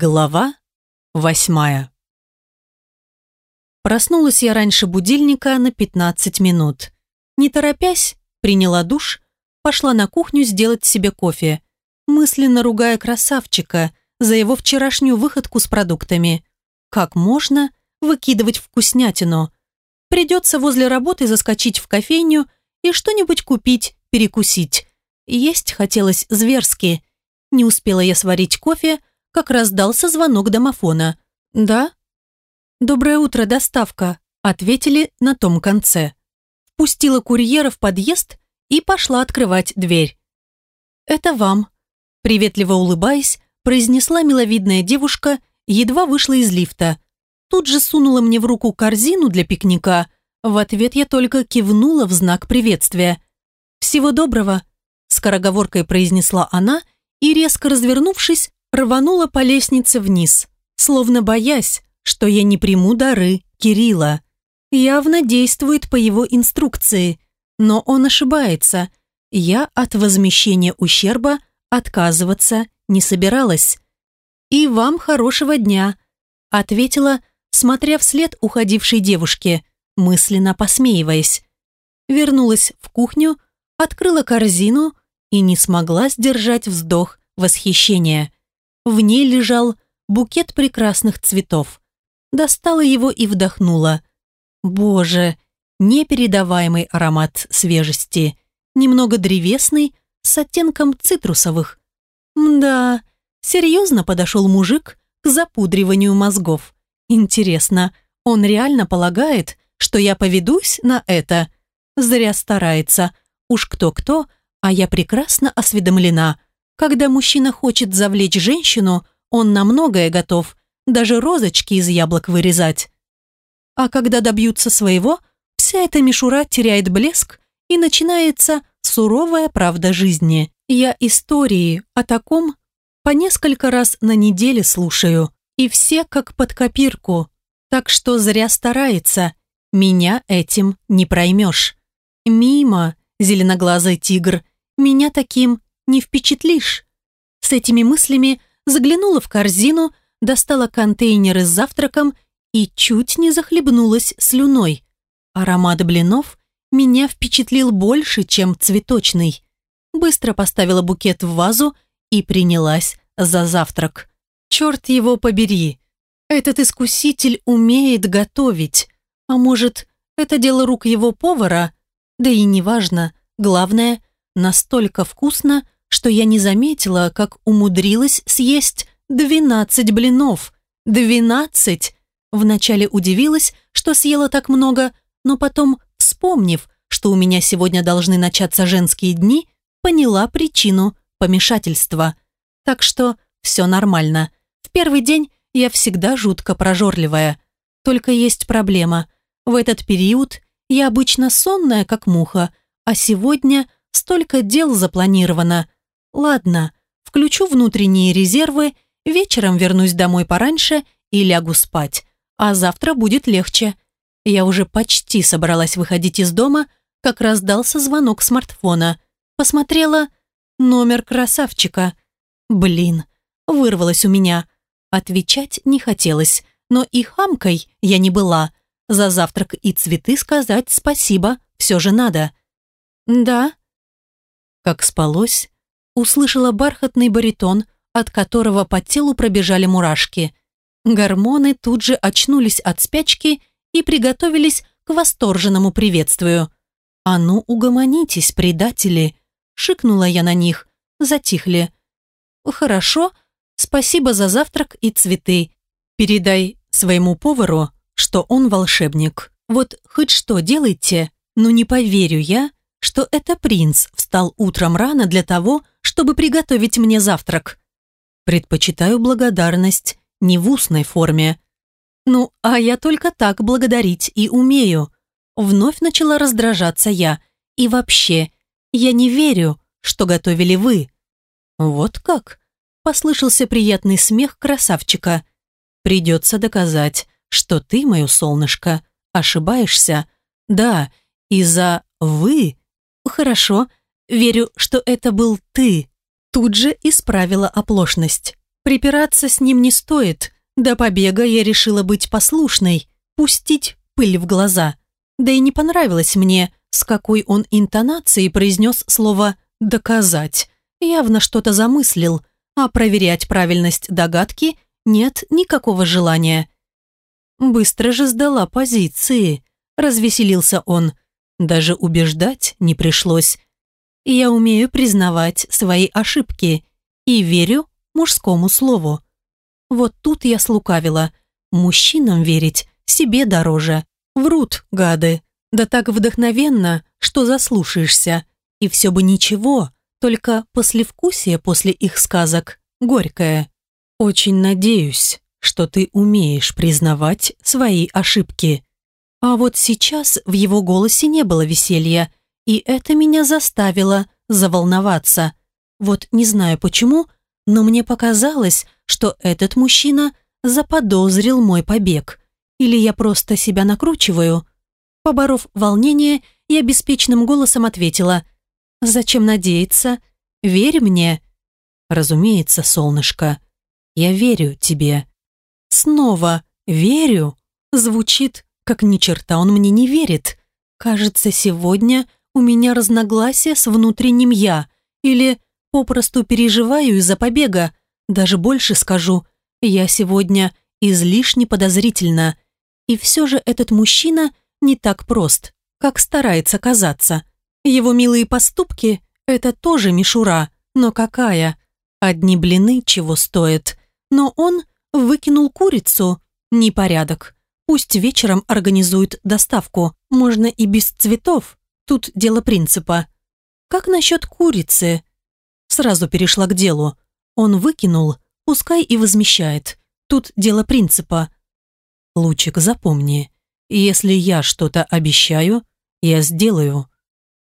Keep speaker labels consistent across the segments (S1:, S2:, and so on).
S1: Глава восьмая Проснулась я раньше будильника на 15 минут. Не торопясь, приняла душ, пошла на кухню сделать себе кофе, мысленно ругая красавчика за его вчерашнюю выходку с продуктами. Как можно выкидывать вкуснятину? Придется возле работы заскочить в кофейню и что-нибудь купить, перекусить. Есть хотелось зверски. Не успела я сварить кофе, как раздался звонок домофона. «Да?» «Доброе утро, доставка», – ответили на том конце. Пустила курьера в подъезд и пошла открывать дверь. «Это вам», – приветливо улыбаясь, произнесла миловидная девушка, едва вышла из лифта. Тут же сунула мне в руку корзину для пикника. В ответ я только кивнула в знак приветствия. «Всего доброго», – скороговоркой произнесла она и, резко развернувшись, рванула по лестнице вниз, словно боясь, что я не приму дары Кирилла. Явно действует по его инструкции, но он ошибается. Я от возмещения ущерба отказываться не собиралась. «И вам хорошего дня», — ответила, смотря вслед уходившей девушке, мысленно посмеиваясь. Вернулась в кухню, открыла корзину и не смогла сдержать вздох восхищения. В ней лежал букет прекрасных цветов. Достала его и вдохнула. Боже, непередаваемый аромат свежести. Немного древесный, с оттенком цитрусовых. Мда, серьезно подошел мужик к запудриванию мозгов. Интересно, он реально полагает, что я поведусь на это? Зря старается. Уж кто-кто, а я прекрасно осведомлена – когда мужчина хочет завлечь женщину, он на многое готов, даже розочки из яблок вырезать. А когда добьются своего, вся эта мишура теряет блеск, и начинается суровая правда жизни. Я истории о таком по несколько раз на неделе слушаю, и все как под копирку, так что зря старается, меня этим не проймешь. Мимо, зеленоглазый тигр, меня таким не впечатлишь. С этими мыслями заглянула в корзину, достала контейнеры с завтраком и чуть не захлебнулась слюной. Аромат блинов меня впечатлил больше, чем цветочный. Быстро поставила букет в вазу и принялась за завтрак. Черт его побери, этот искуситель умеет готовить. А может, это дело рук его повара? Да и неважно, главное, настолько вкусно, что я не заметила, как умудрилась съесть двенадцать блинов. Двенадцать! Вначале удивилась, что съела так много, но потом, вспомнив, что у меня сегодня должны начаться женские дни, поняла причину помешательства. Так что все нормально. В первый день я всегда жутко прожорливая. Только есть проблема. В этот период я обычно сонная, как муха, а сегодня столько дел запланировано – Ладно, включу внутренние резервы, вечером вернусь домой пораньше и лягу спать, а завтра будет легче. Я уже почти собралась выходить из дома, как раздался звонок смартфона. Посмотрела номер красавчика. Блин, вырвалось у меня. Отвечать не хотелось, но и хамкой я не была. За завтрак и цветы сказать спасибо все же надо. Да. Как спалось? Услышала бархатный баритон, от которого по телу пробежали мурашки. Гормоны тут же очнулись от спячки и приготовились к восторженному приветствию. «А ну, угомонитесь, предатели!» – шикнула я на них. Затихли. «Хорошо, спасибо за завтрак и цветы. Передай своему повару, что он волшебник. Вот хоть что делайте, но не поверю я, что это принц встал утром рано для того, чтобы приготовить мне завтрак. Предпочитаю благодарность не в устной форме. Ну, а я только так благодарить и умею. Вновь начала раздражаться я. И вообще, я не верю, что готовили вы. Вот как? Послышался приятный смех красавчика. Придется доказать, что ты, мое солнышко, ошибаешься. Да, и за «вы» Хорошо, верю, что это был ты. Тут же исправила оплошность. Припираться с ним не стоит. До побега я решила быть послушной, пустить пыль в глаза. Да и не понравилось мне, с какой он интонацией произнес слово «доказать». Явно что-то замыслил, а проверять правильность догадки нет никакого желания. Быстро же сдала позиции, развеселился он. Даже убеждать не пришлось. Я умею признавать свои ошибки и верю мужскому слову. Вот тут я слукавила. Мужчинам верить себе дороже. Врут, гады. Да так вдохновенно, что заслушаешься. И все бы ничего, только послевкусие после их сказок горькое. Очень надеюсь, что ты умеешь признавать свои ошибки. А вот сейчас в его голосе не было веселья, и это меня заставило заволноваться. Вот не знаю почему, но мне показалось, что этот мужчина заподозрил мой побег. Или я просто себя накручиваю. Поборов волнение, я беспечным голосом ответила. «Зачем надеяться? Верь мне». «Разумеется, солнышко, я верю тебе». Снова «верю» звучит, как ни черта он мне не верит. Кажется, сегодня у меня разногласия с внутренним «я» или попросту переживаю из-за побега. Даже больше скажу, я сегодня излишне подозрительна. И все же этот мужчина не так прост, как старается казаться. Его милые поступки – это тоже мишура, но какая? Одни блины чего стоят. Но он выкинул курицу. Непорядок. Пусть вечером организует доставку. Можно и без цветов. Тут дело принципа. Как насчет курицы? Сразу перешла к делу. Он выкинул, пускай и возмещает. Тут дело принципа. Лучик, запомни, если я что-то обещаю, я сделаю.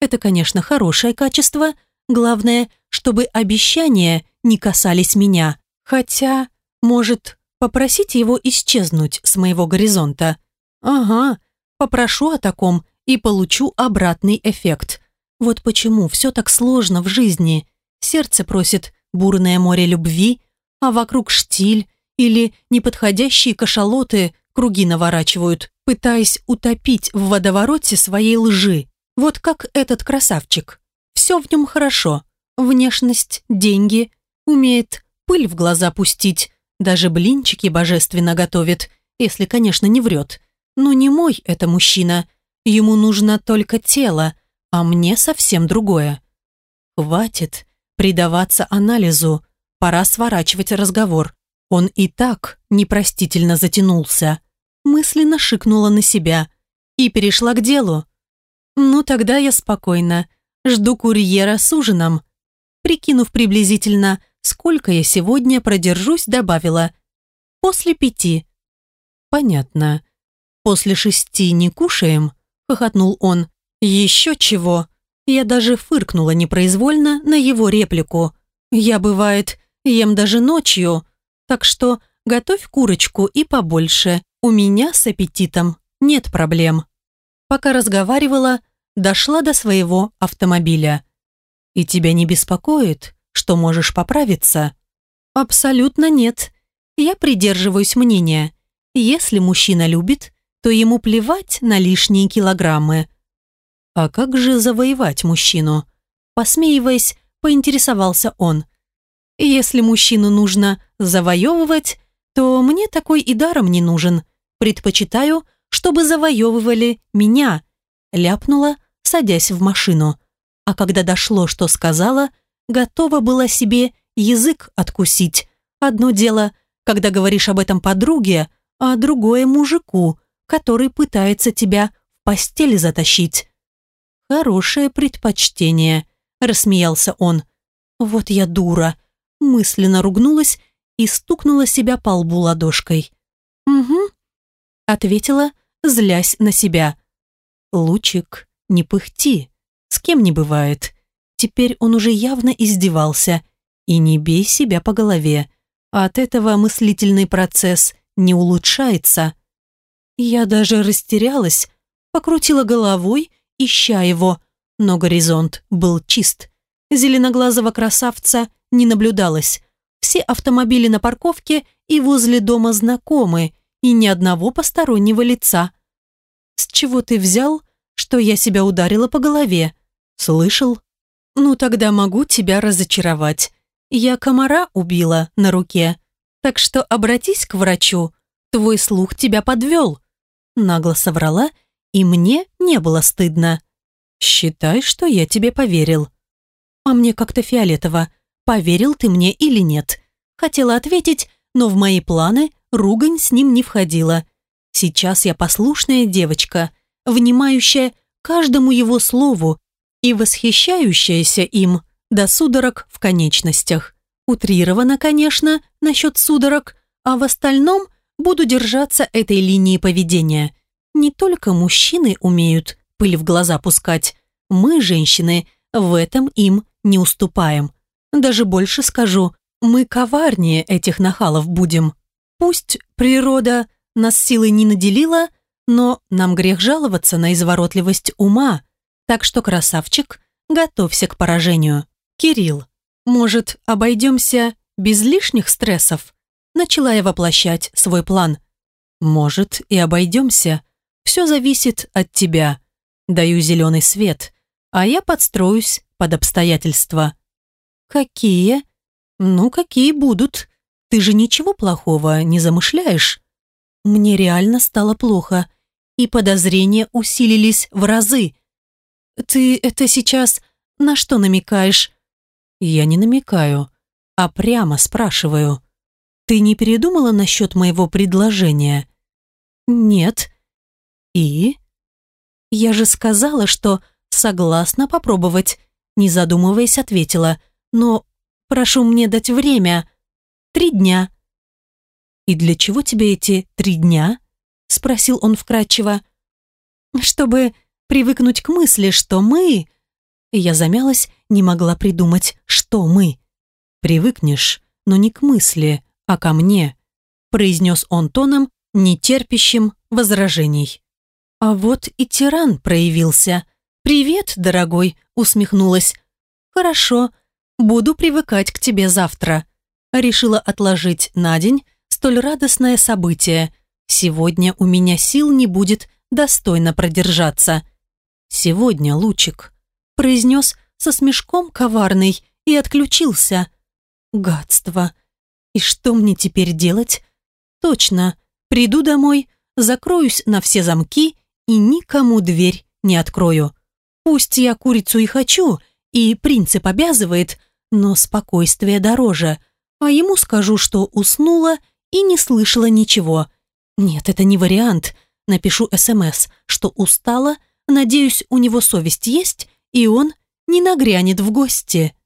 S1: Это, конечно, хорошее качество. Главное, чтобы обещания не касались меня. Хотя, может, попросить его исчезнуть с моего горизонта? Ага, попрошу о таком и получу обратный эффект. Вот почему все так сложно в жизни. Сердце просит бурное море любви, а вокруг штиль или неподходящие кашалоты круги наворачивают, пытаясь утопить в водовороте своей лжи. Вот как этот красавчик. Все в нем хорошо. Внешность, деньги, умеет пыль в глаза пустить, даже блинчики божественно готовит, если, конечно, не врет. Но не мой это мужчина. Ему нужно только тело, а мне совсем другое. Хватит предаваться анализу, пора сворачивать разговор. Он и так непростительно затянулся мысленно шикнула на себя и перешла к делу. «Ну, тогда я спокойно. Жду курьера с ужином». Прикинув приблизительно, сколько я сегодня продержусь, добавила. «После пяти». «Понятно. После шести не кушаем?» – хохотнул он. «Еще чего?» Я даже фыркнула непроизвольно на его реплику. «Я, бывает, ем даже ночью, так что готовь курочку и побольше. У меня с аппетитом нет проблем. Пока разговаривала, дошла до своего автомобиля. И тебя не беспокоит, что можешь поправиться? Абсолютно нет. Я придерживаюсь мнения. Если мужчина любит, то ему плевать на лишние килограммы. А как же завоевать мужчину? Посмеиваясь, поинтересовался он. Если мужчину нужно завоевывать, то мне такой и даром не нужен. Предпочитаю, чтобы завоевывали меня», ляпнула, садясь в машину. А когда дошло, что сказала, готова была себе язык откусить. Одно дело, когда говоришь об этом подруге, а другое мужику, который пытается тебя в постели затащить. «Хорошее предпочтение», – рассмеялся он. «Вот я дура», – мысленно ругнулась и стукнула себя по лбу ладошкой. «Угу», — ответила, злясь на себя. «Лучик, не пыхти, с кем не бывает». Теперь он уже явно издевался. И не бей себя по голове. От этого мыслительный процесс не улучшается. Я даже растерялась, покрутила головой, ища его, но горизонт был чист. Зеленоглазого красавца не наблюдалось. Все автомобили на парковке и возле дома знакомы, и ни одного постороннего лица. С чего ты взял, что я себя ударила по голове? Слышал? Ну тогда могу тебя разочаровать. Я комара убила на руке. Так что обратись к врачу. Твой слух тебя подвел. Нагло соврала, и мне не было стыдно. Считай, что я тебе поверил. А мне как-то фиолетово, поверил ты мне или нет. Хотела ответить, но в мои планы ругань с ним не входила. Сейчас я послушная девочка, внимающая каждому его слову и восхищающаяся им до судорог в конечностях. Утрировано, конечно, насчет судорог, а в остальном буду держаться этой линии поведения. Не только мужчины умеют пыль в глаза пускать. Мы, женщины, в этом им не уступаем. Даже больше скажу, мы коварнее этих нахалов будем. Пусть природа нас силой не наделила, но нам грех жаловаться на изворотливость ума. Так что, красавчик, готовься к поражению. Кирилл, может, обойдемся без лишних стрессов? Начала я воплощать свой план. Может, и обойдемся. Все зависит от тебя. Даю зеленый свет, а я подстроюсь под обстоятельства. Какие? Ну, какие будут? Ты же ничего плохого не замышляешь? Мне реально стало плохо, и подозрения усилились в разы. Ты это сейчас на что намекаешь? Я не намекаю, а прямо спрашиваю. Ты не передумала насчет моего предложения? Нет. И? «Я же сказала, что согласна попробовать», не задумываясь, ответила. «Но прошу мне дать время. Три дня». «И для чего тебе эти три дня?» спросил он вкратчиво. «Чтобы привыкнуть к мысли, что мы...» Я замялась, не могла придумать, что мы. «Привыкнешь, но не к мысли, а ко мне», произнес он тоном, нетерпящим возражений. А вот и тиран проявился. «Привет, дорогой», — усмехнулась. «Хорошо, буду привыкать к тебе завтра». Решила отложить на день столь радостное событие. Сегодня у меня сил не будет достойно продержаться. «Сегодня, Лучик», — произнес со смешком коварный и отключился. Гадство. И что мне теперь делать? Точно, приду домой, закроюсь на все замки и никому дверь не открою. Пусть я курицу и хочу, и принцип обязывает, но спокойствие дороже, а ему скажу, что уснула и не слышала ничего. Нет, это не вариант. Напишу СМС, что устала, надеюсь, у него совесть есть, и он не нагрянет в гости.